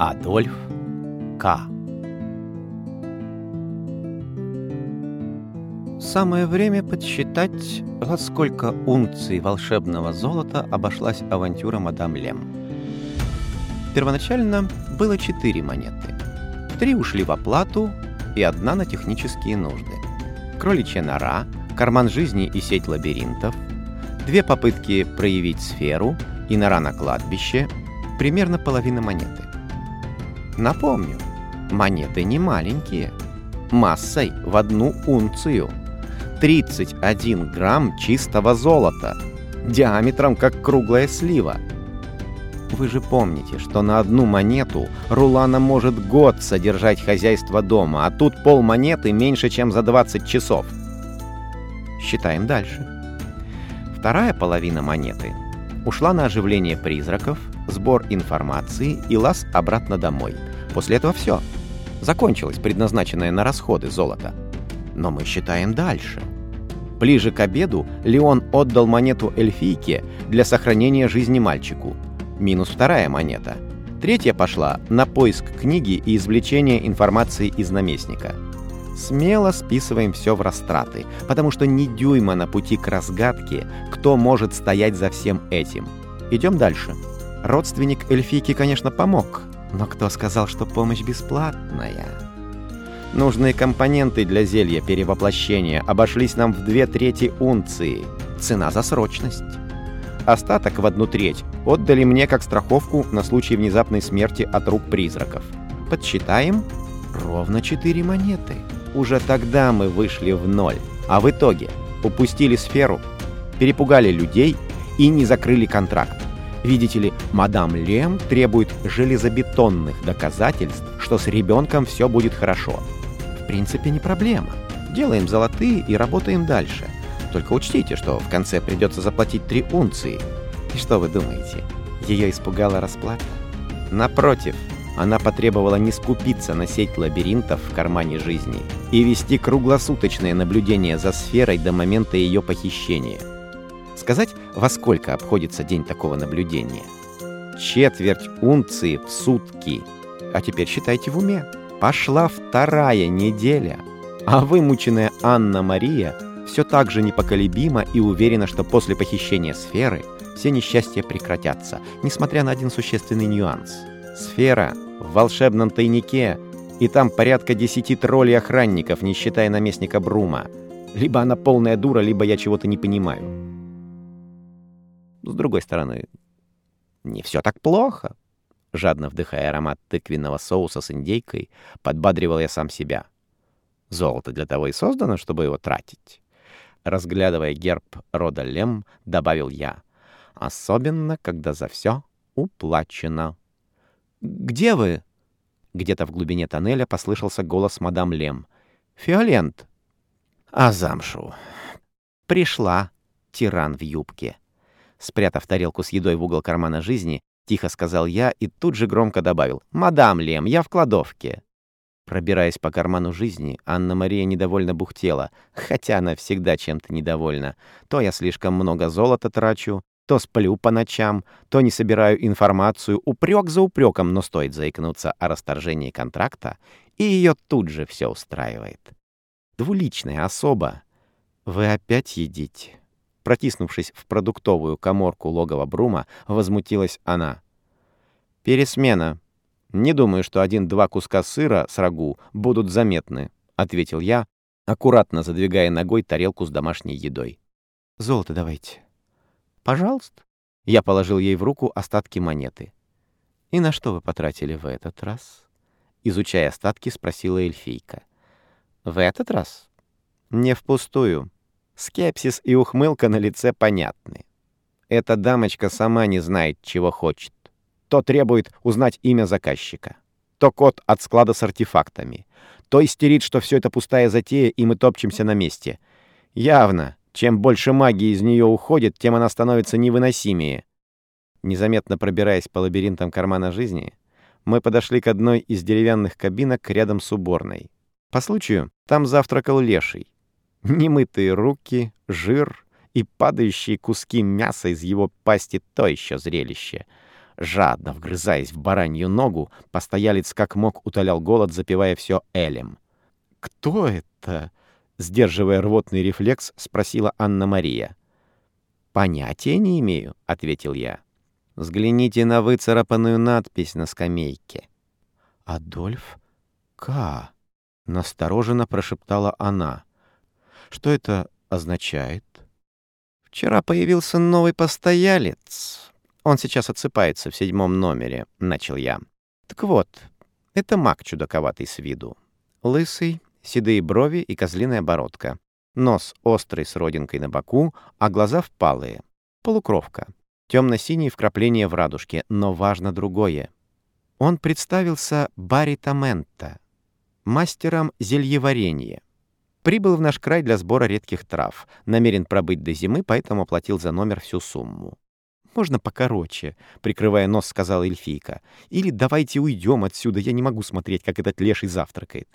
Адольф К. Самое время подсчитать, во сколько унций волшебного золота обошлась авантюра мадам Лем. Первоначально было четыре монеты. Три ушли в оплату и одна на технические нужды. Кроличья нора, карман жизни и сеть лабиринтов, две попытки проявить сферу и нора на кладбище, примерно половина монеты. Напомню, монеты не маленькие, массой в одну унцию. 31 грамм чистого золота, диаметром как круглая слива. Вы же помните, что на одну монету Рулана может год содержать хозяйство дома, а тут пол монеты меньше, чем за 20 часов. Считаем дальше. Вторая половина монеты ушла на оживление призраков, сбор информации и лаз обратно домой. После этого все. Закончилось предназначенное на расходы золото. Но мы считаем дальше. Ближе к обеду Леон отдал монету эльфийке для сохранения жизни мальчику. Минус вторая монета. Третья пошла на поиск книги и извлечение информации из наместника. Смело списываем все в растраты, потому что ни дюйма на пути к разгадке, кто может стоять за всем этим. Идем дальше. Родственник эльфийки, конечно, помог, но кто сказал, что помощь бесплатная? Нужные компоненты для зелья перевоплощения обошлись нам в две трети унции. Цена за срочность. Остаток в одну треть отдали мне как страховку на случай внезапной смерти от рук призраков. Подсчитаем ровно четыре монеты. Уже тогда мы вышли в ноль, а в итоге упустили сферу, перепугали людей и не закрыли контракт. Видите ли, мадам Лем требует железобетонных доказательств, что с ребенком все будет хорошо. В принципе, не проблема. Делаем золотые и работаем дальше. Только учтите, что в конце придется заплатить три унции. И что вы думаете, ее испугала расплата? Напротив, она потребовала не скупиться на сеть лабиринтов в кармане жизни и вести круглосуточное наблюдение за сферой до момента ее похищения. Сказать, во сколько обходится день такого наблюдения? Четверть унции в сутки. А теперь считайте в уме. Пошла вторая неделя. А вымученная Анна-Мария все так же непоколебима и уверена, что после похищения сферы все несчастья прекратятся, несмотря на один существенный нюанс. Сфера в волшебном тайнике, и там порядка десяти троллей-охранников, не считая наместника Брума. Либо она полная дура, либо я чего-то не понимаю. С другой стороны, не все так плохо. Жадно вдыхая аромат тыквенного соуса с индейкой, подбадривал я сам себя. Золото для того и создано, чтобы его тратить. Разглядывая герб рода Лем, добавил я. Особенно, когда за все уплачено. «Где вы?» Где-то в глубине тоннеля послышался голос мадам Лем. «Фиолент!» «А замшу!» «Пришла!» Тиран в юбке. Спрятав тарелку с едой в угол кармана жизни, тихо сказал я и тут же громко добавил. «Мадам Лем, я в кладовке!» Пробираясь по карману жизни, Анна-Мария недовольно бухтела, хотя она всегда чем-то недовольна. То я слишком много золота трачу, то сплю по ночам, то не собираю информацию, упрек за упреком, но стоит заикнуться о расторжении контракта, и ее тут же все устраивает. Двуличная особа. Вы опять едите. Протиснувшись в продуктовую коморку логова Брума, возмутилась она. «Пересмена. Не думаю, что один-два куска сыра с рагу будут заметны», — ответил я, аккуратно задвигая ногой тарелку с домашней едой. «Золото давайте». «Пожалуйста». Я положил ей в руку остатки монеты. «И на что вы потратили в этот раз?» Изучая остатки, спросила эльфийка. «В этот раз?» «Не впустую. Скепсис и ухмылка на лице понятны. Эта дамочка сама не знает, чего хочет. То требует узнать имя заказчика, то код от склада с артефактами, то истерит, что все это пустая затея, и мы топчемся на месте. Явно, чем больше магии из нее уходит, тем она становится невыносимее. Незаметно пробираясь по лабиринтам кармана жизни, мы подошли к одной из деревянных кабинок рядом с уборной. По случаю, там завтракал леший. Немытые руки, жир и падающие куски мяса из его пасти — то еще зрелище. Жадно вгрызаясь в баранью ногу, постоялец как мог утолял голод, запивая все элем. «Кто это?» — сдерживая рвотный рефлекс, спросила Анна-Мария. «Понятия не имею», — ответил я. «Взгляните на выцарапанную надпись на скамейке». «Адольф К», — настороженно прошептала она. «Что это означает?» «Вчера появился новый постоялец. Он сейчас отсыпается в седьмом номере», — начал я. «Так вот, это маг чудаковатый с виду. Лысый, седые брови и козлиная бородка. Нос острый с родинкой на боку, а глаза впалые. Полукровка. Темно-синие вкрапления в радужке, но важно другое. Он представился Барри Таменто, мастером зельеварения. Прибыл в наш край для сбора редких трав. Намерен пробыть до зимы, поэтому оплатил за номер всю сумму. «Можно покороче», — прикрывая нос, сказала эльфийка. «Или давайте уйдем отсюда, я не могу смотреть, как этот леший завтракает».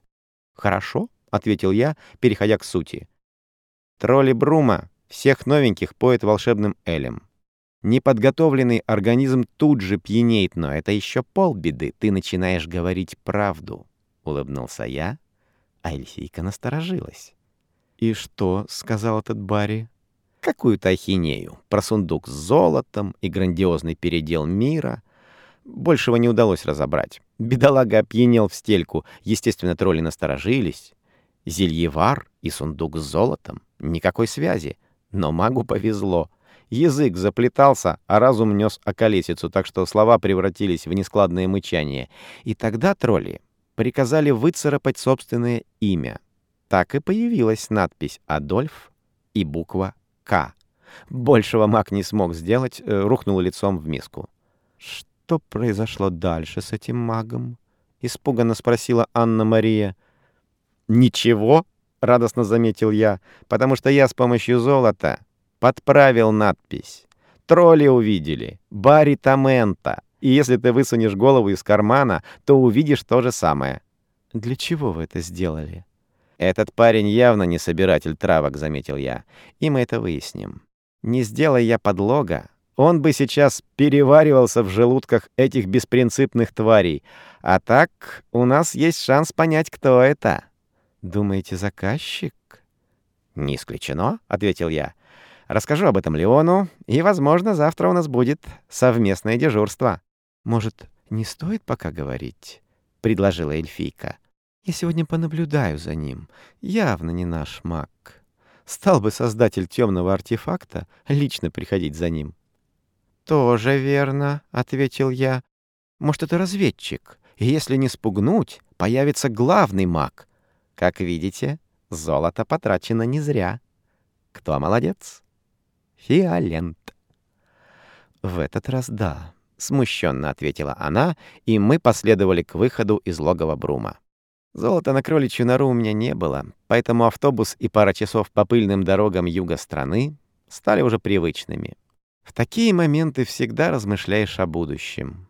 «Хорошо», — ответил я, переходя к сути. «Тролли Брума всех новеньких поет волшебным элем. Неподготовленный организм тут же пьянеет, но это еще полбеды, ты начинаешь говорить правду», — улыбнулся я, а эльфийка насторожилась. «И что?» — сказал этот Барри. «Какую-то ахинею. Про сундук с золотом и грандиозный передел мира. Большего не удалось разобрать. Бедолага опьянел в стельку. Естественно, тролли насторожились. Зельевар и сундук с золотом. Никакой связи. Но магу повезло. Язык заплетался, а разум нес околесицу, так что слова превратились в нескладное мычание. И тогда тролли приказали выцарапать собственное имя. Так и появилась надпись «Адольф» и буква «К». Большего маг не смог сделать, э, рухнул лицом в миску. «Что произошло дальше с этим магом?» — испуганно спросила Анна-Мария. «Ничего», — радостно заметил я, «потому что я с помощью золота подправил надпись. Тролли увидели. Барри Тамента и если ты высунешь голову из кармана, то увидишь то же самое. Для чего вы это сделали? Этот парень явно не собиратель травок, заметил я, и мы это выясним. Не сделай я подлога, он бы сейчас переваривался в желудках этих беспринципных тварей. А так у нас есть шанс понять, кто это. Думаете, заказчик? Не исключено, ответил я. Расскажу об этом Леону, и, возможно, завтра у нас будет совместное дежурство. «Может, не стоит пока говорить?» — предложила эльфийка. «Я сегодня понаблюдаю за ним. Явно не наш маг. Стал бы создатель темного артефакта лично приходить за ним». «Тоже верно», — ответил я. «Может, это разведчик, и если не спугнуть, появится главный маг. Как видите, золото потрачено не зря. Кто молодец?» «Фиолент». «В этот раз да». — смущенно ответила она, и мы последовали к выходу из логова Брума. Золота на кроличью нору у меня не было, поэтому автобус и пара часов по пыльным дорогам юга страны стали уже привычными. В такие моменты всегда размышляешь о будущем.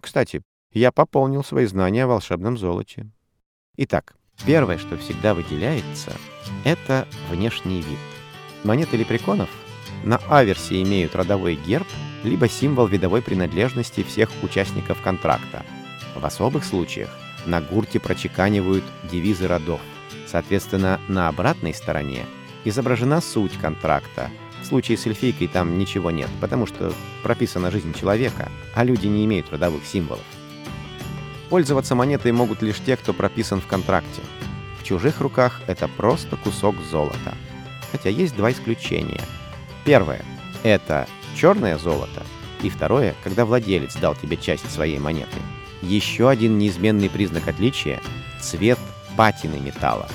Кстати, я пополнил свои знания о волшебном золоте. Итак, первое, что всегда выделяется, это внешний вид. Монеты лепреконов на аверсе имеют родовой герб — либо символ видовой принадлежности всех участников контракта. В особых случаях на гурте прочеканивают девизы родов. Соответственно, на обратной стороне изображена суть контракта. В случае с эльфийкой там ничего нет, потому что прописана жизнь человека, а люди не имеют родовых символов. Пользоваться монетой могут лишь те, кто прописан в контракте. В чужих руках это просто кусок золота. Хотя есть два исключения. Первое — это черное золото, и второе, когда владелец дал тебе часть своей монеты. Еще один неизменный признак отличия — цвет патины металла.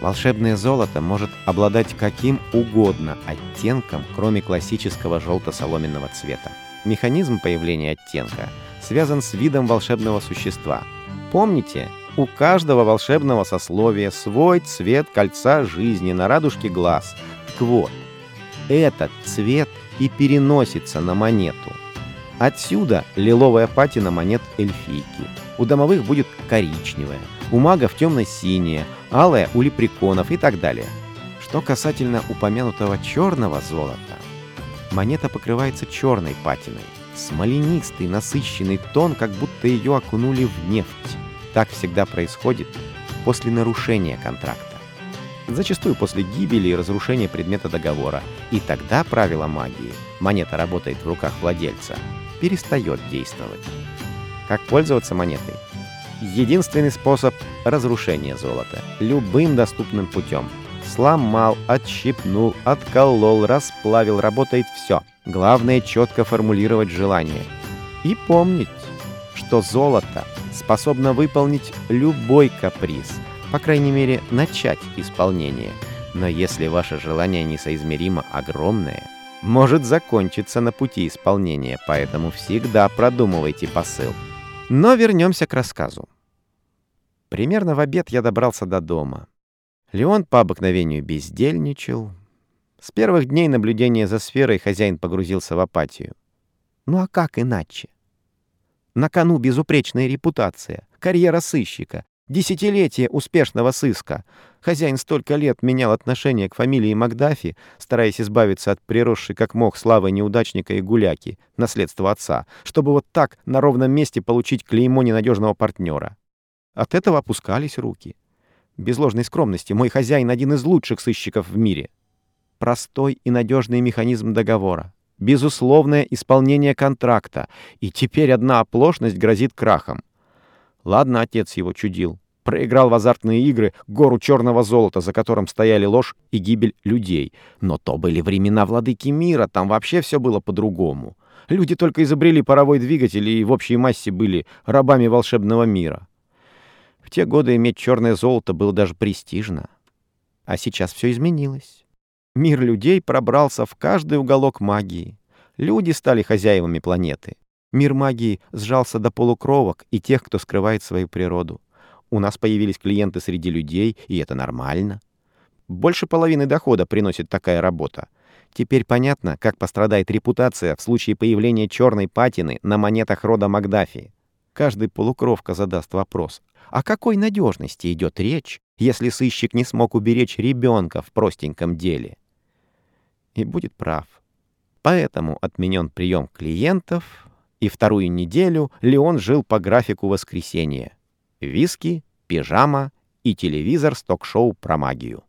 Волшебное золото может обладать каким угодно оттенком, кроме классического желто-соломенного цвета. Механизм появления оттенка связан с видом волшебного существа. Помните, у каждого волшебного сословия свой цвет кольца жизни на радужке глаз. Так вот, этот цвет — и переносится на монету. Отсюда лиловая патина монет эльфийки. У домовых будет коричневая, у магов темно-синяя, алая у лепреконов и так далее. Что касательно упомянутого черного золота, монета покрывается черной патиной. Смоленистый, насыщенный тон, как будто ее окунули в нефть. Так всегда происходит после нарушения контракта. Зачастую после гибели и разрушения предмета договора. И тогда правило магии «монета работает в руках владельца» перестает действовать. Как пользоваться монетой? Единственный способ — разрушение золота. Любым доступным путем. Сломал, отщипнул, отколол, расплавил, работает все. Главное — четко формулировать желание. И помнить, что золото способно выполнить любой каприз, по крайней мере, начать исполнение. Но если ваше желание несоизмеримо огромное, может закончиться на пути исполнения, поэтому всегда продумывайте посыл. Но вернемся к рассказу. Примерно в обед я добрался до дома. Леон по обыкновению бездельничал. С первых дней наблюдения за сферой хозяин погрузился в апатию. Ну а как иначе? На кону безупречная репутация, карьера сыщика, десятилетие успешного сыска. Хозяин столько лет менял отношение к фамилии Макдафи, стараясь избавиться от приросшей как мог славы неудачника и гуляки, наследства отца, чтобы вот так на ровном месте получить клеймо ненадежного партнера. От этого опускались руки. Без ложной скромности, мой хозяин один из лучших сыщиков в мире. Простой и надежный механизм договора. Безусловное исполнение контракта. И теперь одна оплошность грозит крахом. Ладно, отец его чудил. Проиграл в азартные игры гору черного золота, за которым стояли ложь и гибель людей. Но то были времена владыки мира, там вообще все было по-другому. Люди только изобрели паровой двигатель и в общей массе были рабами волшебного мира. В те годы иметь черное золото было даже престижно. А сейчас все изменилось. Мир людей пробрался в каждый уголок магии. Люди стали хозяевами планеты. Мир магии сжался до полукровок и тех, кто скрывает свою природу. У нас появились клиенты среди людей, и это нормально. Больше половины дохода приносит такая работа. Теперь понятно, как пострадает репутация в случае появления черной патины на монетах рода Макдафи. Каждый полукровка задаст вопрос, о какой надежности идет речь, если сыщик не смог уберечь ребенка в простеньком деле? И будет прав. Поэтому отменен прием клиентов, и вторую неделю Леон жил по графику воскресенья. Виски, пижама и телевизор с ток-шоу про магию.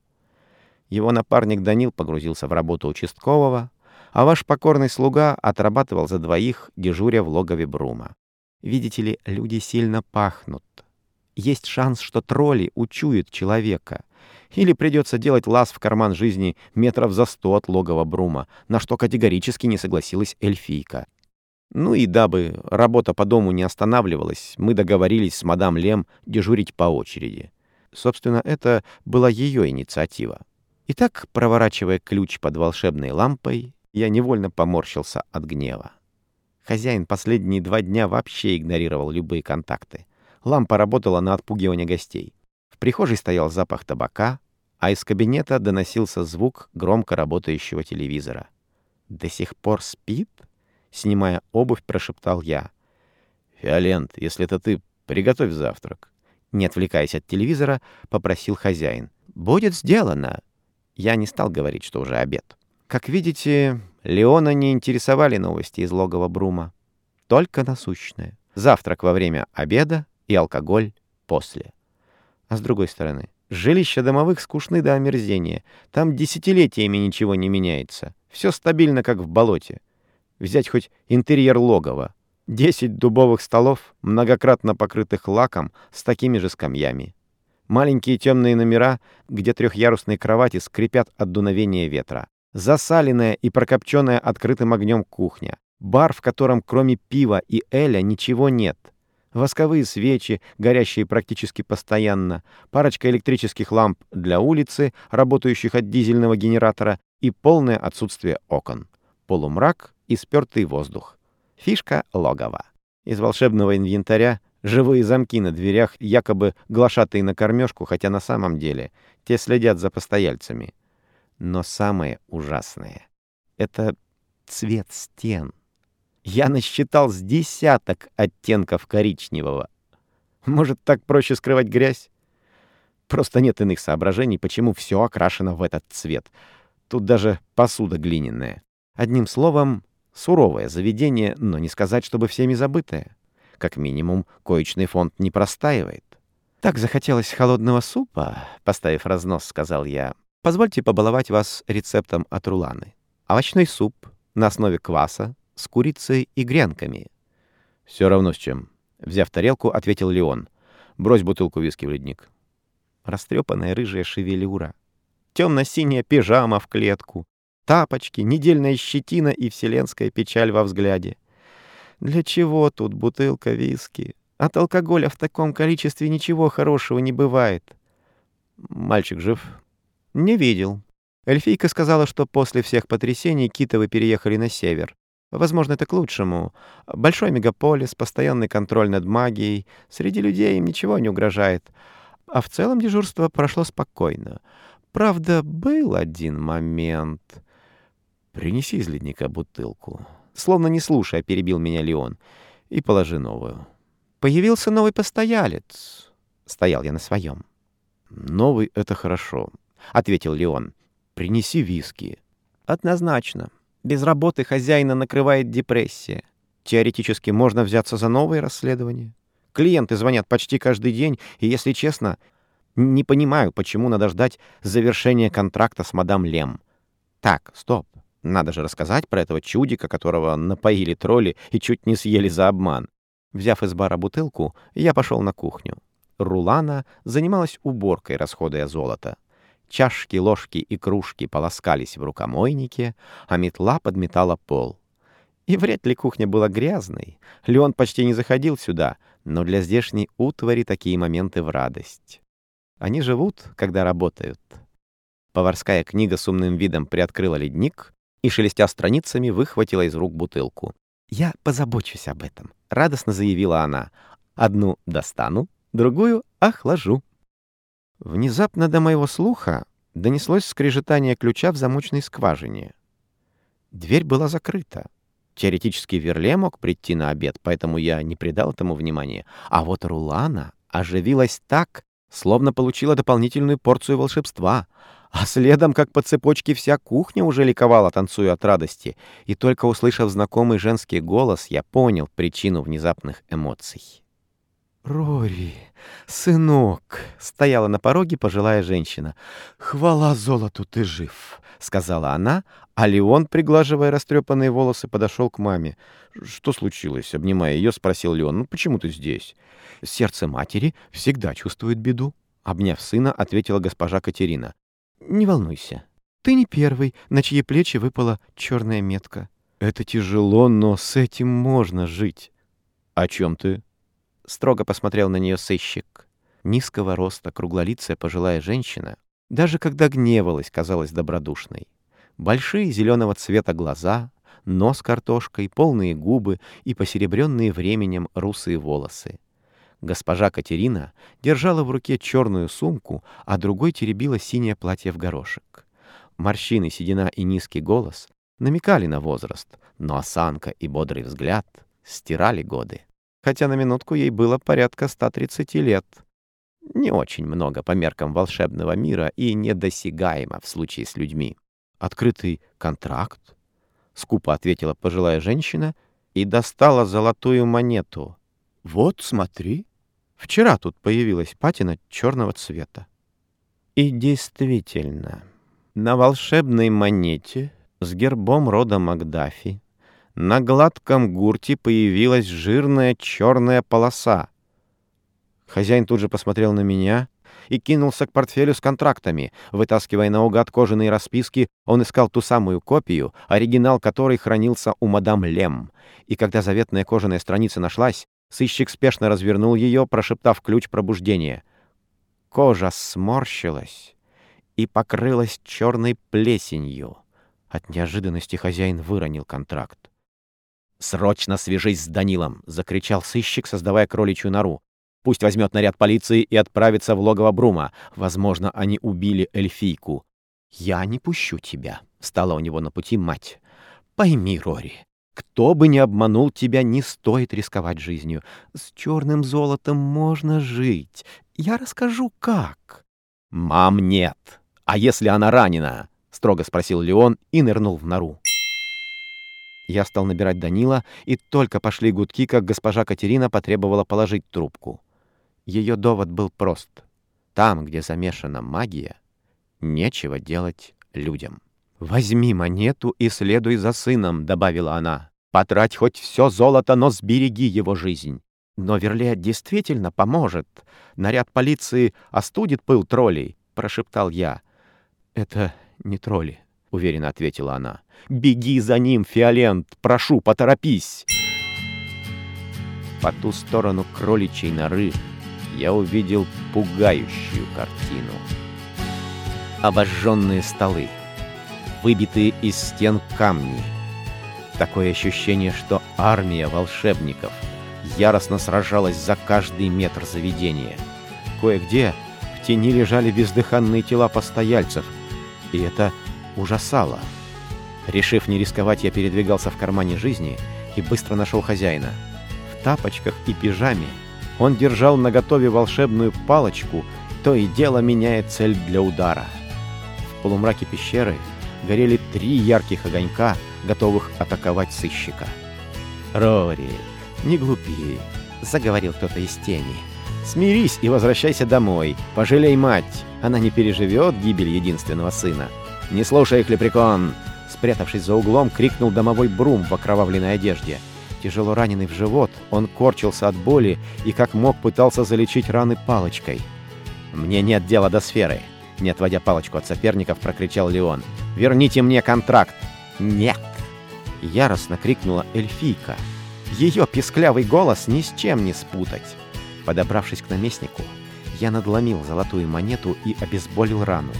Его напарник Данил погрузился в работу участкового, а ваш покорный слуга отрабатывал за двоих, дежуря в логове Брума. Видите ли, люди сильно пахнут. Есть шанс, что тролли учуют человека. Или придется делать лаз в карман жизни метров за сто от логова Брума, на что категорически не согласилась эльфийка. Ну и дабы работа по дому не останавливалась, мы договорились с мадам Лем дежурить по очереди. Собственно, это была ее инициатива. Итак, проворачивая ключ под волшебной лампой, я невольно поморщился от гнева. Хозяин последние два дня вообще игнорировал любые контакты. Лампа работала на отпугивание гостей. В прихожей стоял запах табака, а из кабинета доносился звук громко работающего телевизора. «До сих пор спит?» — снимая обувь, прошептал я. «Фиолент, если это ты, приготовь завтрак». Не отвлекаясь от телевизора, попросил хозяин. «Будет сделано!» Я не стал говорить, что уже обед. Как видите, Леона не интересовали новости из логова Брума. Только насущные. Завтрак во время обеда и алкоголь после. А с другой стороны, жилища домовых скучны до омерзения. Там десятилетиями ничего не меняется. Все стабильно, как в болоте. Взять хоть интерьер логова. Десять дубовых столов, многократно покрытых лаком, с такими же скамьями. Маленькие темные номера, где трехъярусные кровати скрипят от дуновения ветра засаленная и прокопченная открытым огнем кухня, бар, в котором кроме пива и эля ничего нет, восковые свечи, горящие практически постоянно, парочка электрических ламп для улицы, работающих от дизельного генератора, и полное отсутствие окон. Полумрак и спертый воздух. Фишка логова. Из волшебного инвентаря живые замки на дверях, якобы глашатые на кормежку, хотя на самом деле те следят за постояльцами. Но самое ужасное — это цвет стен. Я насчитал с десяток оттенков коричневого. Может, так проще скрывать грязь? Просто нет иных соображений, почему все окрашено в этот цвет. Тут даже посуда глиняная. Одним словом, Суровое заведение, но не сказать, чтобы всеми забытое. Как минимум, коечный фонд не простаивает. «Так захотелось холодного супа», — поставив разнос, сказал я. «Позвольте побаловать вас рецептом от Руланы. Овощной суп на основе кваса с курицей и гренками». «Все равно с чем», — взяв тарелку, ответил Леон. «Брось бутылку виски в ледник». Растрепанная рыжая шевелюра, темно-синяя пижама в клетку, тапочки, недельная щетина и вселенская печаль во взгляде. Для чего тут бутылка виски? От алкоголя в таком количестве ничего хорошего не бывает. Мальчик жив? Не видел. Эльфийка сказала, что после всех потрясений Китовы переехали на север. Возможно, это к лучшему. Большой мегаполис, постоянный контроль над магией. Среди людей им ничего не угрожает. А в целом дежурство прошло спокойно. Правда, был один момент. «Принеси из ледника бутылку». Словно не слушая, перебил меня Леон. «И положи новую». «Появился новый постоялец». Стоял я на своем. «Новый — это хорошо», — ответил Леон. «Принеси виски». «Однозначно. Без работы хозяина накрывает депрессия. Теоретически можно взяться за новые расследования. Клиенты звонят почти каждый день, и, если честно, не понимаю, почему надо ждать завершения контракта с мадам Лем. Так, стоп. Надо же рассказать про этого чудика, которого напоили тролли и чуть не съели за обман. Взяв из бара бутылку, я пошел на кухню. Рулана занималась уборкой, расходуя золото. Чашки, ложки и кружки полоскались в рукомойнике, а метла подметала пол. И вряд ли кухня была грязной. Леон почти не заходил сюда, но для здешней утвари такие моменты в радость. Они живут, когда работают. Поварская книга с умным видом приоткрыла ледник, и, шелестя страницами, выхватила из рук бутылку. «Я позабочусь об этом», — радостно заявила она. «Одну достану, другую охлажу». Внезапно до моего слуха донеслось скрежетание ключа в замочной скважине. Дверь была закрыта. Теоретически Верле мог прийти на обед, поэтому я не придал этому внимания. А вот Рулана оживилась так, словно получила дополнительную порцию волшебства — а следом, как по цепочке, вся кухня уже ликовала, танцуя от радости. И только услышав знакомый женский голос, я понял причину внезапных эмоций. «Рори, сынок!» — стояла на пороге пожилая женщина. «Хвала золоту, ты жив!» — сказала она, а Леон, приглаживая растрепанные волосы, подошел к маме. «Что случилось?» — обнимая ее, спросил Леон. «Ну почему ты здесь?» «Сердце матери всегда чувствует беду», — обняв сына, ответила госпожа Катерина. Не волнуйся. Ты не первый, на чьи плечи выпала черная метка. Это тяжело, но с этим можно жить. О чем ты? Строго посмотрел на нее сыщик. Низкого роста, круглолицая пожилая женщина, даже когда гневалась, казалась добродушной. Большие зеленого цвета глаза, нос картошкой, полные губы и посеребренные временем русые волосы. Госпожа Катерина держала в руке черную сумку, а другой теребила синее платье в горошек. Морщины, седина и низкий голос намекали на возраст, но осанка и бодрый взгляд стирали годы. Хотя на минутку ей было порядка 130 лет. Не очень много по меркам волшебного мира и недосягаемо в случае с людьми. «Открытый контракт?» — скупо ответила пожилая женщина и достала золотую монету. «Вот, смотри». Вчера тут появилась патина черного цвета. И действительно, на волшебной монете с гербом рода Макдафи на гладком гурте появилась жирная черная полоса. Хозяин тут же посмотрел на меня и кинулся к портфелю с контрактами. Вытаскивая наугад кожаные расписки, он искал ту самую копию, оригинал которой хранился у мадам Лем. И когда заветная кожаная страница нашлась, Сыщик спешно развернул ее, прошептав ключ пробуждения. Кожа сморщилась и покрылась черной плесенью. От неожиданности хозяин выронил контракт. «Срочно свяжись с Данилом!» — закричал сыщик, создавая кроличью нору. «Пусть возьмет наряд полиции и отправится в логово Брума. Возможно, они убили эльфийку». «Я не пущу тебя», — стала у него на пути мать. «Пойми, Рори, кто бы ни обманул тебя, не стоит рисковать жизнью. С черным золотом можно жить. Я расскажу, как. «Мам, нет. А если она ранена?» — строго спросил Леон и нырнул в нору. Я стал набирать Данила, и только пошли гудки, как госпожа Катерина потребовала положить трубку. Ее довод был прост. Там, где замешана магия, нечего делать людям. «Возьми монету и следуй за сыном», — добавила она. «Потрать хоть все золото, но сбереги его жизнь». «Но Верле действительно поможет. Наряд полиции остудит пыл троллей», — прошептал я. «Это не тролли», — уверенно ответила она. «Беги за ним, Фиолент! Прошу, поторопись!» По ту сторону кроличьей норы я увидел пугающую картину. Обожженные столы, выбитые из стен камни. Такое ощущение, что армия волшебников яростно сражалась за каждый метр заведения. Кое-где в тени лежали бездыханные тела постояльцев, и это ужасало. Решив не рисковать, я передвигался в кармане жизни и быстро нашел хозяина. В тапочках и пижаме он держал наготове волшебную палочку, то и дело меняя цель для удара. В полумраке пещеры горели три ярких огонька, готовых атаковать сыщика. «Рори, не глупи», — заговорил кто-то из тени. «Смирись и возвращайся домой. Пожалей мать, она не переживет гибель единственного сына». «Не слушай их, лепрекон!» Спрятавшись за углом, крикнул домовой Брум в окровавленной одежде — Тяжело раненый в живот, он корчился от боли и как мог пытался залечить раны палочкой. «Мне нет дела до сферы!» Не отводя палочку от соперников, прокричал Леон. «Верните мне контракт!» «Нет!» Яростно крикнула эльфийка. Ее писклявый голос ни с чем не спутать. Подобравшись к наместнику, я надломил золотую монету и обезболил рану.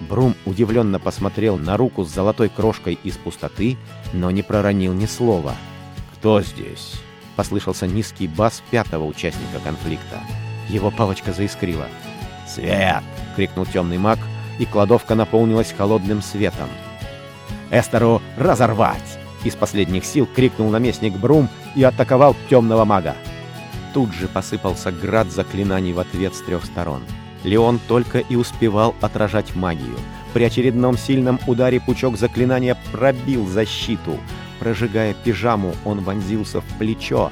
Брум удивленно посмотрел на руку с золотой крошкой из пустоты, но не проронил ни слова — «Кто здесь?» — послышался низкий бас пятого участника конфликта. Его палочка заискрила. «Свет!» — крикнул темный маг, и кладовка наполнилась холодным светом. «Эстеру разорвать!» — из последних сил крикнул наместник Брум и атаковал темного мага. Тут же посыпался град заклинаний в ответ с трех сторон. Леон только и успевал отражать магию. При очередном сильном ударе пучок заклинания пробил защиту — Прожигая пижаму, он вонзился в плечо.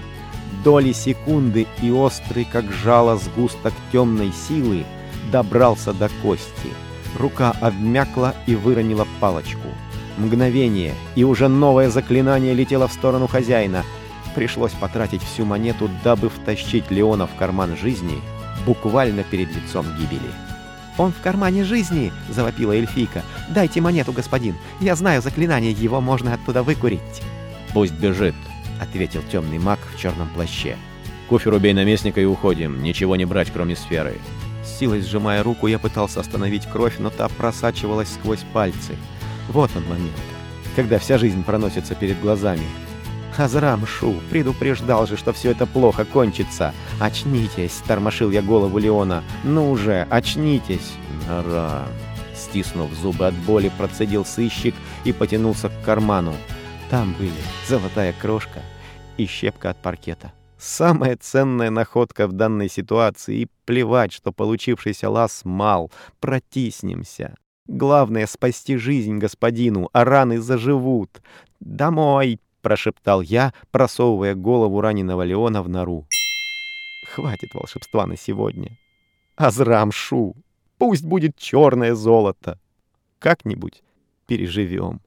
Доли секунды и острый, как жало сгусток темной силы, добрался до кости. Рука обмякла и выронила палочку. Мгновение, и уже новое заклинание летело в сторону хозяина. Пришлось потратить всю монету, дабы втащить Леона в карман жизни, буквально перед лицом гибели. «Он в кармане жизни!» — завопила эльфийка. «Дайте монету, господин! Я знаю заклинание, его можно оттуда выкурить!» «Пусть бежит!» — ответил темный маг в черном плаще. «Кофе рубей наместника и уходим. Ничего не брать, кроме сферы». Силой сжимая руку, я пытался остановить кровь, но та просачивалась сквозь пальцы. Вот он момент, когда вся жизнь проносится перед глазами. Азрам Шу предупреждал же, что все это плохо кончится. «Очнитесь!» — тормошил я голову Леона. «Ну уже, очнитесь!» «Нора!» Стиснув зубы от боли, процедил сыщик и потянулся к карману. Там были золотая крошка и щепка от паркета. Самая ценная находка в данной ситуации, и плевать, что получившийся лаз мал, протиснемся. Главное — спасти жизнь господину, а раны заживут. «Домой!» прошептал я, просовывая голову раненого Леона в нору. Хватит волшебства на сегодня. Азрам Шу, пусть будет черное золото. Как-нибудь переживем.